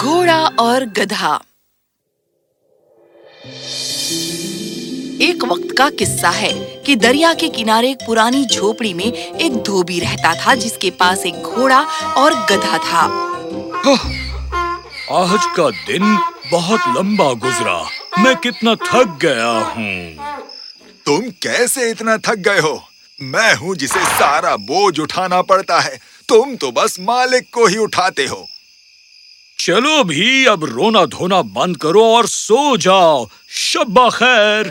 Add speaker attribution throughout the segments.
Speaker 1: گھوڑا اور گدھا۔ ایک وقت کا قصہ ہے کہ دریا کے کنارے ایک پرانی جھوپڑی میں ایک دھوبی رہتا تھا جس کے پاس ایک گھوڑا اور گدھا
Speaker 2: تھا۔ آج کا دن بہت لمبا گزرا۔ میں کتنا تھک گیا
Speaker 3: ہوں۔ تم کیسے اتنا تھک گئے ہو؟ میں ہوں جسے سارا بوجھ اٹھانا پڑتا ہے۔ تم تو بس مالک کو ہی اٹھاتے
Speaker 2: ہو۔ چلو بھی، اب رونا دھونا بند کرو اور سو جاؤ۔ شب
Speaker 1: خیر۔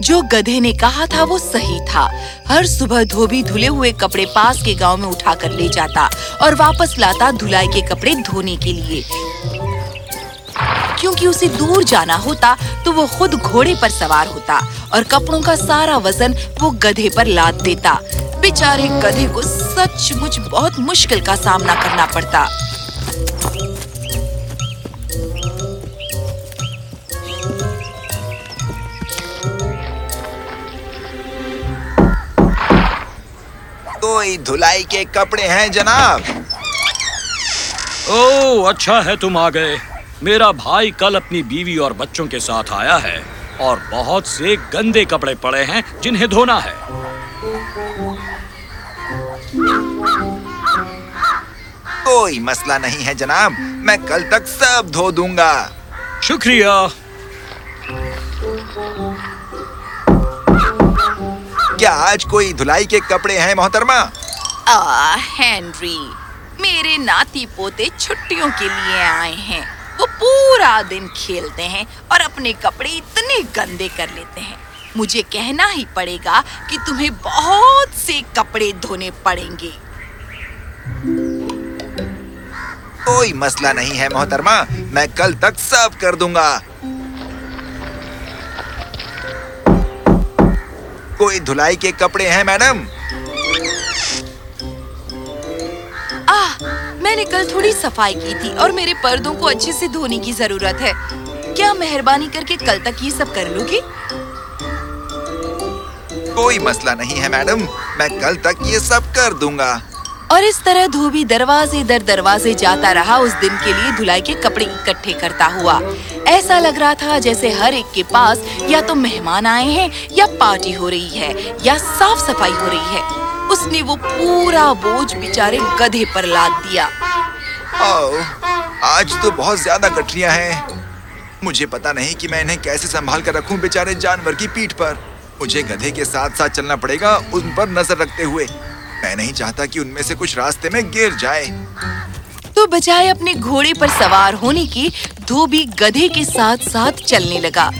Speaker 1: جو گدھے نے کہا تھا وہ صحیح تھا۔ ہر صبح دھوبی دھلے ہوئے کپڑے پاس کے گاؤں میں اٹھا کر لے جاتا اور واپس لاتا دھلائی کے کپڑے دھونے کے لیے۔ کیونکہ اسے دور جانا ہوتا تو وہ خود گھوڑے پر سوار ہوتا اور کپڑوں کا سارا وزن وہ گدھے پر لاد دیتا۔ بیچارے گدھے کو سچ مچ بہت مشکل کا
Speaker 3: سامنا کرنا پڑتا۔ کوئی دھلائی کے
Speaker 2: کپڑے ہیں جناب؟ او اچھا ہے تم آ گئے میرا بھائی کل اپنی بیوی اور بچوں کے ساتھ آیا ہے اور بہت سے گندے کپڑے پڑے ہیں
Speaker 3: جنہیں دھونا ہے۔ کوئی مسئلہ نہیں ہے جناب میں کل تک
Speaker 2: سب
Speaker 3: دھو دوں گا۔ شکریہ۔ کیا آج کوئی دھلائی
Speaker 1: کے کپڑے ہیں محترمہ؟ ہینری میرے ناتی پوتے چھٹیوں کے لیے آئے ہیں۔ وہ پورا دن کھیلتے ہیں اور اپنے کپڑے اتنے گندے کر لیتے ہیں۔ مجھے کہنا ہی پڑے گا کہ تمہیں بہت
Speaker 3: سے کپڑے دھونے پڑیں گے۔ کوئی مسئلہ نہیں ہے محترمہ میں کل تک صاف کر دوں گا۔
Speaker 1: کوئی دھلائی کے کپڑے ہیں میڈم؟ آہ میں نے کل تھوڑی صفائی کی تھی اور میرے پردوں کو اچھے سے دھونے کی ضرورت ہے۔ کیا مہربانی
Speaker 3: کر کے کل تک یہ سب کر لوں گی؟ کوئی مسئلہ نہیں
Speaker 1: ہے میڈم۔ میں کل تک یہ سب کر دوں گا۔ اور اس طرح دھوبی دروازے در دروازے جاتا رہا، اس دن کے لیے دھلائی کے کپڑے اکٹھے کرتا ہوا۔ ایسا لگ رہا تھا جیسے ہر ایک کے پاس یا تو مہمان آئے ہیں یا پارٹی ہو رہی ہے یا صاف صفائی ہو رہی
Speaker 3: ہے۔ اس نے وہ پورا بوجھ بیچارے گدھے پر لاد دیا۔ آج تو بہت زیادہ کٹریاں ہیں۔ مجھے پتا نہیں کہ میں انہیں کیسے سنبھال کر رکھوں بیچارے جانور کی پیٹ پر۔ مجھے گدھے کے ساتھ ساتھ چلنا پڑے گا، ان پر نظر رکھتے ہوئے۔
Speaker 1: میں نہیں چاہتا کہ ان میں سے کچھ راستے میں گر جائے۔ تو بجائے اپنے گھوڑے پر سوار ہونے کی دھوبی گدھے کے ساتھ ساتھ چلنے لگا۔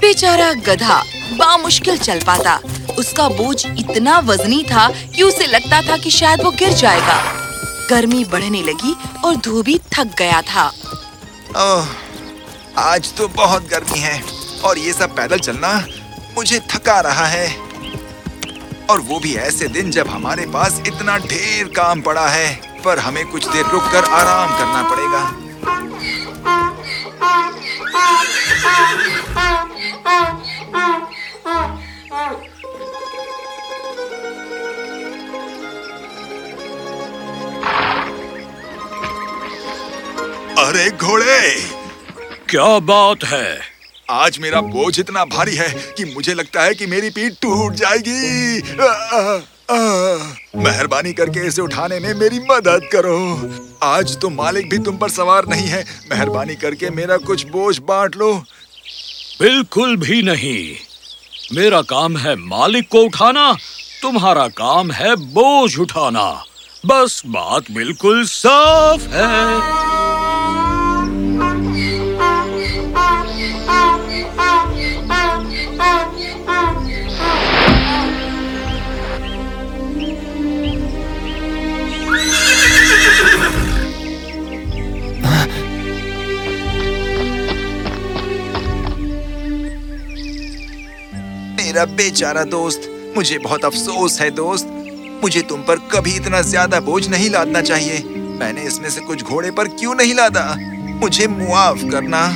Speaker 1: بیچارہ گدھا بامشکل چل پاتا۔ اس کا بوجھ اتنا وزنی تھا کہ اسے لگتا تھا
Speaker 3: کہ شاید وہ گر جائے گا۔ گرمی بڑھنے لگی اور دھوبی تھک گیا تھا۔ اوہ آج تو بہت گرمی ہے اور یہ سب پیدل چلنا مجھے تھکا رہا ہے۔ اور وہ بھی ایسے دن جب ہمارے پاس اتنا ڈھیر
Speaker 2: کام پڑا ہے،
Speaker 3: پر ہمیں کچھ دیر رک کر آرام کرنا پڑے گا۔ ارے گھوڑے! کیا بات ہے؟ آج میرا بوجھ اتنا بھاری ہے کہ مجھے لگتا ہے کہ میری پیٹ ٹوٹ جائے گی۔ مہربانی کر کے اسے اٹھانے میں میری مدد کرو۔ آج تو
Speaker 2: مالک بھی تم پر سوار نہیں ہے۔ مہربانی کر کے میرا کچھ بوجھ بانٹ لو۔ بالکل بھی نہیں۔ میرا
Speaker 3: کام ہے مالک کو اٹھانا، تمہارا کام ہے بوجھ اٹھانا۔ بس بات بالکل صاف ہے۔ میرا بیچارہ دوست، مجھے بہت افسوس ہے دوست۔ مجھے تم پر کبھی اتنا زیادہ بوجھ نہیں لادنا چاہیے۔ میں نے اس میں سے کچھ گھوڑے پر کیوں نہیں لادا؟ مجھے معاف کرنا۔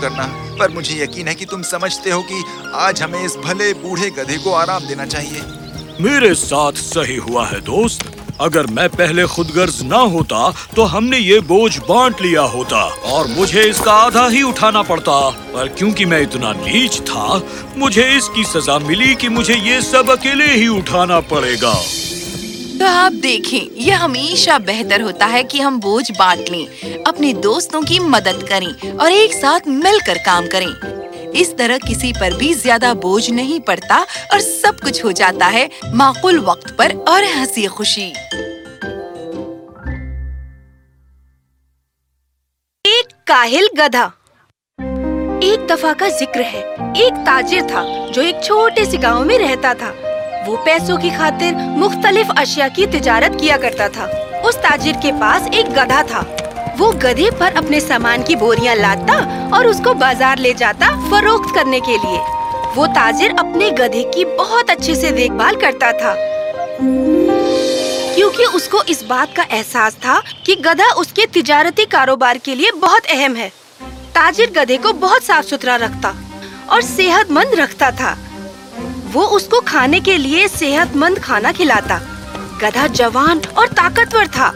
Speaker 3: کرنا۔ پر مجھے یقین ہے کہ تم سمجھتے ہو کہ آج ہمیں اس بھلے بوڑھے گدھے کو آرام دینا چاہیے۔
Speaker 2: میرے ساتھ صحیح ہوا ہے دوست۔ اگر میں پہلے خود غرض نہ ہوتا تو ہم نے یہ بوجھ بانٹ لیا ہوتا اور مجھے اس کا آدھا ہی اٹھانا پڑتا۔ پر کیونکہ میں اتنا نیچ تھا، مجھے اس کی سزا ملی کہ مجھے یہ سب اکیلے ہی اٹھانا پڑے گا۔
Speaker 1: تو آپ دیکھیں، یہ ہمیشہ بہتر ہوتا ہے کہ ہم بوجھ بانٹ لیں، اپنے دوستوں کی مدد کریں اور ایک ساتھ مل کر کام کریں۔ اس طرح کسی پر بھی زیادہ بوجھ نہیں پڑتا اور سب کچھ ہو جاتا ہے معقول وقت پر اور ہنسی خوشی۔
Speaker 4: ایک کاہل گدھا۔ ایک دفعہ کا ذکر ہے۔ ایک تاجر تھا جو ایک چھوٹے سے گاؤں میں رہتا تھا۔ وہ پیسوں کی خاطر مختلف اشیاء کی تجارت کیا کرتا تھا۔ اس تاجر کے پاس ایک گدھا تھا۔ وہ گدھے پر اپنے سامان کی بوریاں لاتا اور اس کو بازار لے جاتا فروخت کرنے کے لیے۔ وہ تاجر اپنے گدھے کی بہت اچھے سے دیکھ بھال کرتا تھا۔ کیونکہ اس کو اس بات کا احساس تھا کہ گدھا اس کے تجارتی کاروبار کے لیے بہت اہم ہے۔ تاجر گدھے کو بہت صاف ستھرا رکھتا اور صحت مند رکھتا تھا۔ وہ اس کو کھانے کے لیے صحت مند کھانا کھلاتا۔ گدھا جوان اور طاقتور تھا۔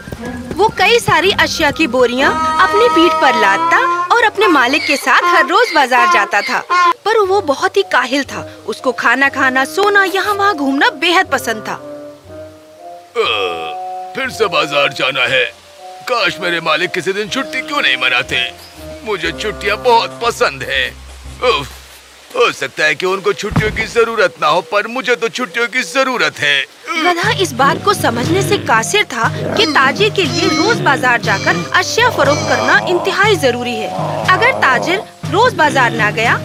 Speaker 4: وہ کئی ساری اشیاء کی بوریاں اپنی پیٹھ پر لاتا اور اپنے مالک کے ساتھ ہر روز بازار جاتا تھا۔ پر وہ بہت ہی کاہل تھا۔ اس کو کھانا کھانا، سونا، یہاں وہاں گھومنا بے حد پسند تھا۔
Speaker 5: پھر سے بازار جانا ہے۔ کاش میرے مالک کسی دن چھٹی کیوں نہیں مناتے۔ مجھے چھٹیاں بہت پسند ہیں۔ ہو سکتا ہے کہ ان کو چھٹیوں کی ضرورت نہ ہو، پر مجھے تو چھٹیوں کی ضرورت ہے۔
Speaker 4: گدھا اس بات کو سمجھنے سے قاصر تھا کہ تاجر کے لیے روز بازار جا کر اشیاء فروخت کرنا انتہائی ضروری ہے۔ اگر تاجر روز بازار نہ گیا،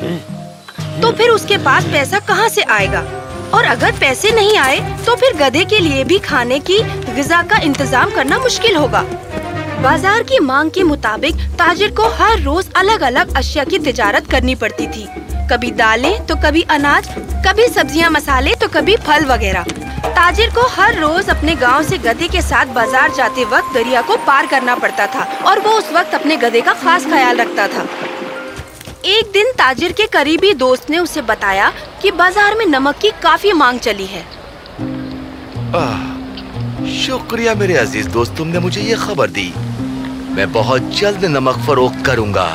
Speaker 4: تو پھر اس کے پاس پیسہ کہاں سے آئے گا؟ اور اگر پیسے نہیں آئے، تو پھر گدھے کے لیے بھی کھانے کی غذا کا انتظام کرنا مشکل ہوگا۔ بازار کی مانگ کے مطابق تاجر کو ہر روز الگ الگ اشیاء کی تجارت کرنی پڑتی تھی۔ کبھی دالیں تو کبھی اناج کبھی سبزیاں مسالے تو کبھی پھل وغیرہ۔ تاجر کو ہر روز اپنے گاؤں سے گدھے کے ساتھ بازار جاتے وقت دریا کو پار کرنا پڑتا تھا اور وہ اس وقت اپنے گدھے کا خاص خیال رکھتا تھا۔ ایک دن تاجر کے قریبی دوست نے اسے بتایا کہ بازار میں نمک کی کافی مانگ چلی ہے۔
Speaker 5: آہ، شکریہ میرے عزیز دوست تم نے مجھے یہ خبر دی۔ میں بہت جلد نمک فروخت کروں گا۔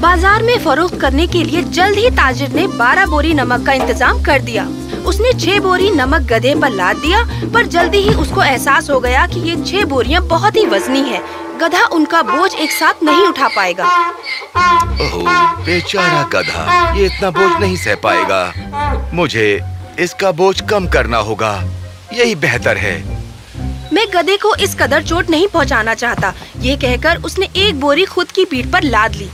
Speaker 4: بازار میں فروخت کرنے کے لیے جلد ہی تاجر نے بارہ بوری نمک کا انتظام کر دیا۔ اس نے چھ بوری نمک گدھے پر لاد دیا پر جلدی ہی اس کو احساس ہو گیا کہ یہ چھ بوریاں بہت ہی وزنی ہے گدھا ان کا بوجھ ایک ساتھ نہیں اٹھا پائے گا۔
Speaker 5: بیچارہ گدھا یہ اتنا بوجھ نہیں سہ پائے گا۔ مجھے اس کا بوجھ کم کرنا ہوگا۔ یہی بہتر ہے۔
Speaker 4: میں گدھے کو اس قدر چوٹ نہیں پہنچانا چاہتا۔ یہ کہہ کر اس نے ایک بوری خود کی پیٹ پر لاد لی۔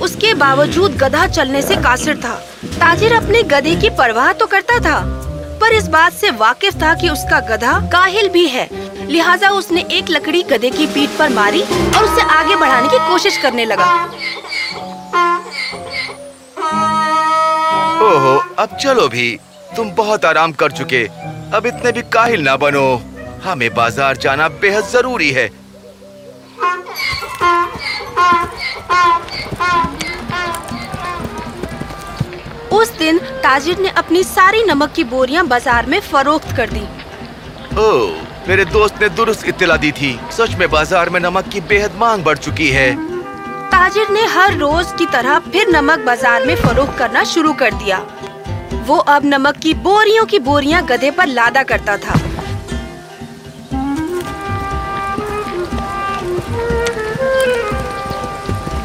Speaker 4: اس کے باوجود گدھا چلنے سے قاصر تھا۔ تاجر اپنے گدھے کی پرواہ تو کرتا تھا، پر اس بات سے واقف تھا کہ اس کا گدھا کاہل بھی ہے۔ لہٰذا اس نے ایک لکڑی گدھے کی پیٹ پر ماری اور اسے آگے بڑھانے کی کوشش کرنے لگا۔
Speaker 5: اوہو، اب چلو بھی، تم بہت آرام کر چکے۔ اب اتنے بھی کاہل نہ بنو۔ ہمیں بازار جانا بے حد ضروری ہے۔
Speaker 4: اس دن تاجر نے اپنی ساری نمک کی بوریاں بازار میں فروخت کر دی
Speaker 5: اوہ میرے دوست نے درست اطلاع دی تھی۔ سچ میں بازار میں نمک کی بے حد مانگ بڑھ چکی ہے۔
Speaker 4: تاجر نے ہر روز کی طرح پھر نمک بازار میں فروخت کرنا شروع کر دیا۔ وہ اب نمک کی بوریوں کی بوریاں گدھے پر لادا کرتا تھا۔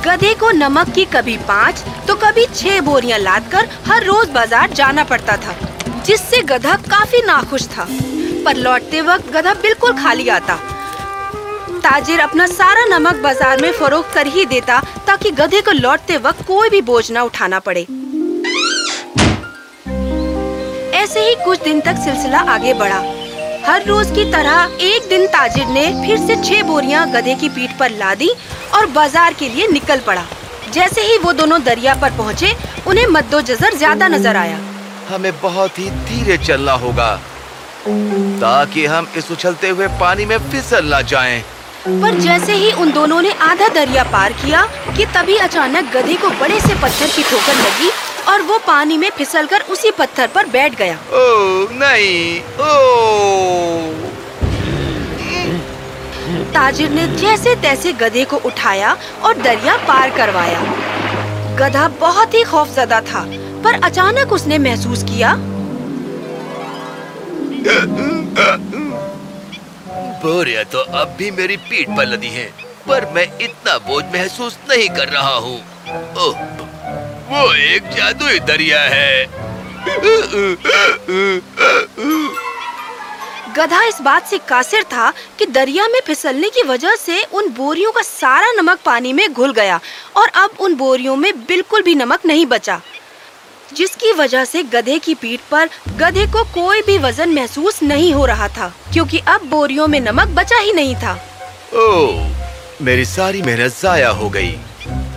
Speaker 4: گدھے کو نمک کی کبھی پانچ تو کبھی چھ بوریاں لاد کر ہر روز بازار جانا پڑتا تھا، جس سے گدھا کافی ناخوش تھا۔ پر لوٹتے وقت گدھا بالکل خالی آتا۔ تاجر اپنا سارا نمک بازار میں فروخت کر ہی دیتا تاکہ گدھے کو لوٹتے وقت کوئی بھی بوجھ نہ اٹھانا پڑے۔ ایسے ہی کچھ دن تک سلسلہ آگے بڑھا۔ ہر روز کی طرح ایک دن تاجر نے پھر سے چھ بوریاں گدھے کی پیٹھ پر لادی اور بازار کے لیے نکل پڑا۔ جیسے ہی وہ دونوں دریا پر پہنچے انہیں مد و جزر زیادہ نظر آیا۔
Speaker 5: ہمیں بہت ہی دھیرے چلنا ہوگا تاکہ ہم اس اچھلتے ہوئے پانی میں پھسل نہ جائیں۔
Speaker 4: پر جیسے ہی ان دونوں نے آدھا دریا پار کیا کہ تبھی اچانک گدھے کو بڑے سے پتھر کی ٹھوکر لگی۔ اور وہ پانی میں پھسل کر اسی پتھر پر بیٹھ گیا۔
Speaker 5: او نہیں۔ او۔
Speaker 4: تاجر نے جیسے تیسے گدھے کو اٹھایا اور دریا پار کروایا۔ گدھا بہت ہی خوف زدہ تھا پر اچانک اس نے محسوس کیا۔
Speaker 5: بوریاں تو اب بھی میری پیٹ پر لدی ہیں پر میں اتنا بوجھ محسوس نہیں کر رہا ہوں۔ اوہ، وہ ایک جادوئی دریا ہے۔
Speaker 4: گدھا اس بات سے قاصر تھا کہ دریا میں پھسلنے کی وجہ سے ان بوریوں کا سارا نمک پانی میں گھل گیا اور اب ان بوریوں میں بالکل بھی نمک نہیں بچا۔ جس کی وجہ سے گدھے کی پیٹ پر گدھے کو کوئی بھی وزن محسوس نہیں ہو رہا تھا کیونکہ اب بوریوں میں نمک بچا ہی نہیں تھا۔
Speaker 5: اوہ، میری ساری محنت ضائع ہو گئی۔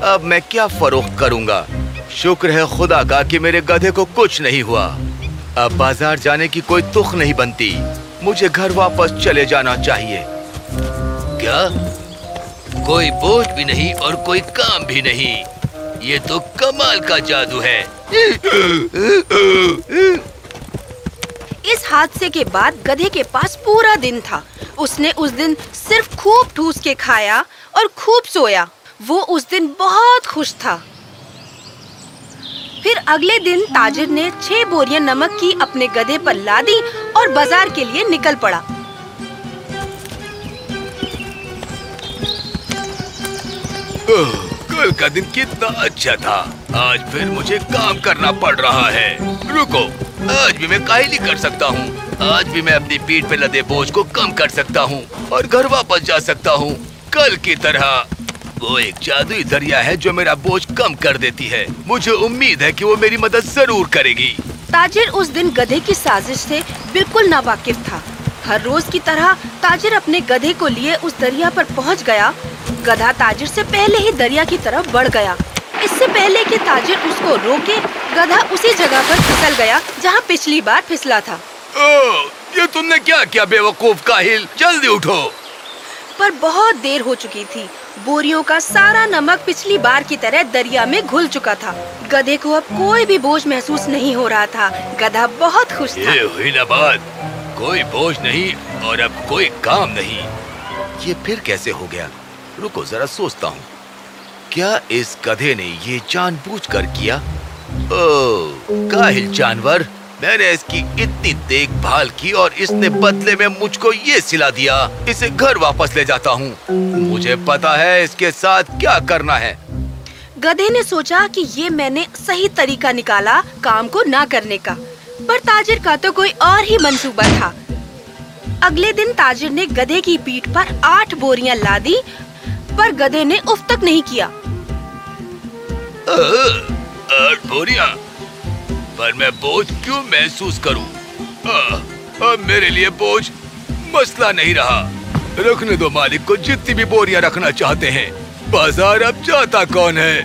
Speaker 5: اب میں کیا فروخت کروں گا؟ شکر ہے خدا کا کہ میرے گدھے کو کچھ نہیں ہوا۔ اب بازار جانے کی کوئی تخ نہیں بنتی۔ مجھے گھر واپس چلے جانا چاہیے۔ کیا؟ کوئی بوجھ بھی نہیں اور کوئی کام بھی نہیں۔ یہ تو کمال کا جادو ہے۔
Speaker 4: اس حادثے کے بعد گدھے کے پاس پورا دن تھا۔ اس نے اس دن صرف خوب ٹھوس کے کھایا اور خوب سویا۔ وہ اس دن بہت خوش تھا۔ پھر اگلے دن تاجر نے چھ بوریاں نمک کی اپنے گدھے پر لادی اور بازار کے لیے نکل پڑا۔
Speaker 5: کل کا دن کتنا اچھا تھا۔ آج پھر مجھے کام کرنا پڑ رہا ہے۔ رکو، آج بھی میں کاہلی کر سکتا ہوں۔ آج بھی میں اپنی پیٹ پہ لدے بوجھ کو کم کر سکتا ہوں اور گھر واپس جا سکتا ہوں۔ کل کی طرح۔ وہ ایک جادوئی دریا ہے جو میرا بوجھ کم کر دیتی ہے۔ مجھے امید ہے کہ وہ میری مدد ضرور کرے گی۔
Speaker 4: تاجر اس دن گدھے کی سازش سے بالکل ناواقف تھا۔ ہر روز کی طرح تاجر اپنے گدھے کو لیے اس دریا پر پہنچ گیا۔ گدھا تاجر سے پہلے ہی دریا کی طرف بڑھ گیا۔ اس سے پہلے کہ تاجر اس کو روکے گدھا اسی جگہ پر پھسل گیا جہاں پچھلی بار پھسلا تھا۔
Speaker 5: یہ تم نے کیا کیا بے وقوف کاہل؟ جلدی اٹھو۔
Speaker 4: پر بہت دیر ہو چکی تھی۔ بوریوں کا سارا نمک پچھلی بار کی طرح دریا میں گھل چکا تھا۔ گدھے کو اب کوئی بھی بوجھ محسوس نہیں ہو رہا تھا۔ گدھا بہت خوش تھا۔
Speaker 5: یہ ہوئی نا بات۔ کوئی بوجھ نہیں اور اب کوئی کام نہیں۔ یہ پھر کیسے ہو گیا؟ رکو، ذرا سوچتا ہوں۔ کیا اس گدھے نے یہ جان بوجھ کر کیا؟ او، کاہل جانور، میں نے اس کی اتنی دیکھ بھال کی اور اس نے بدلے میں مجھ کو یہ سلا دیا۔ اسے گھر واپس لے جاتا ہوں۔ مجھے پتا ہے اس کے ساتھ کیا کرنا ہے۔
Speaker 4: گدھے نے سوچا کہ یہ میں نے صحیح طریقہ نکالا کام کو نہ کرنے کا۔ پر تاجر کا تو کوئی اور ہی منصوبہ تھا۔ اگلے دن تاجر نے گدھے کی پیٹ پر آٹھ بوریاں لادی پر گدھے نے اف تک نہیں کیا۔
Speaker 5: آٹھ بوریاں؟ پر میں بوجھ کیوں محسوس کروں؟ آہ، اب میرے لیے بوجھ مسئلہ نہیں رہا۔ رکھنے دو مالک کو جتنی بھی بوریاں رکھنا چاہتے ہیں۔ بازار اب جاتا کون ہے؟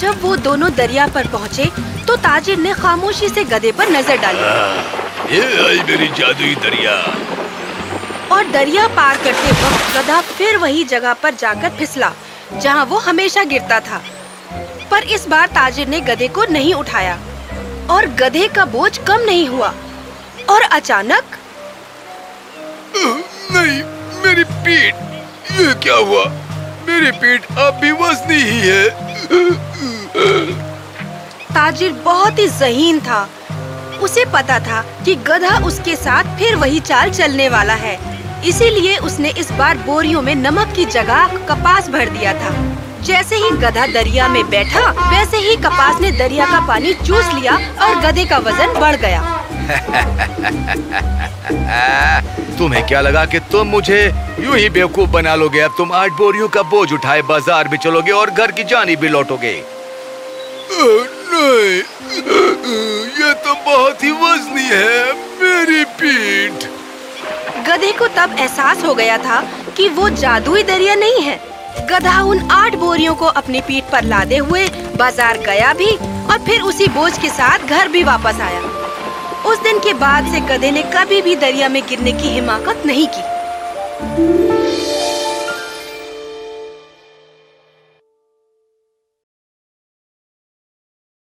Speaker 4: جب وہ دونوں دریا پر پہنچے تو تاجر نے خاموشی سے گدھے پر نظر ڈالی۔
Speaker 5: یہ آئی میری جادوئی دریا۔
Speaker 4: اور دریا پار کرتے وقت گدھا پھر وہی جگہ پر جا کر پھسلا جہاں وہ ہمیشہ گرتا تھا۔ پر اس بار تاجر نے گدھے کو نہیں اٹھایا اور گدھے کا بوجھ کم نہیں ہوا۔ اور اچانک
Speaker 5: نہیں، میری پیٹ، یہ کیا ہوا؟ میری پیٹ اب بھی وزنی ہی ہے۔
Speaker 4: تاجر بہت ہی ذہین تھا۔ اسے پتا تھا کہ گدھا اس کے ساتھ پھر وہی چال چلنے والا ہے۔ اسی لیے اس نے اس بار بوریوں میں نمک کی جگہ کپاس بھر دیا تھا۔ جیسے ہی گدھا دریا میں بیٹھا، ویسے ہی کپاس نے دریا کا پانی چوس لیا اور گدھے کا وزن بڑھ گیا۔
Speaker 5: تمہیں کیا لگا کہ تم مجھے یوں ہی بیوقوف بنا لو گے اب تم آٹھ بوریوں کا بوجھ اٹھائے بازار بھی چلو گے اور گھر کی جانی بھی لوٹو گے۔ نہیں یہ تو بہت ہی وزنی ہے میری پیٹ
Speaker 4: گدھے کو تب احساس ہو گیا تھا کہ وہ جادوئی دریا نہیں ہے۔ گدھا ان آٹھ بوریوں کو اپنی پیٹ پر لادے ہوئے بازار گیا بھی اور پھر اسی بوجھ کے ساتھ گھر بھی واپس آیا۔ اس دن کے بعد سے گدھے نے کبھی بھی دریا میں گرنے کی حماقت نہیں کی۔